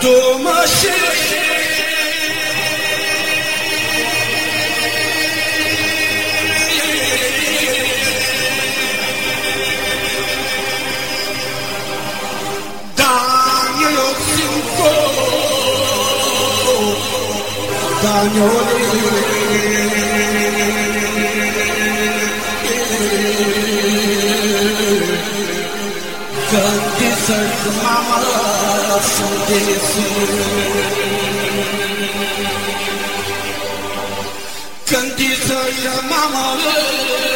多么幸福！大牛有幸大牛是妈妈。nosso desejo. it mama,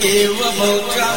Ewa Balkan,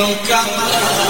Vamos camarada.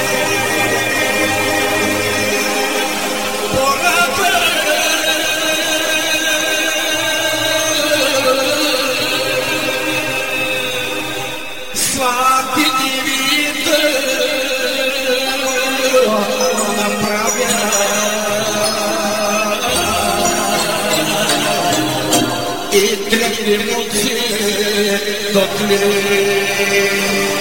لا تيوي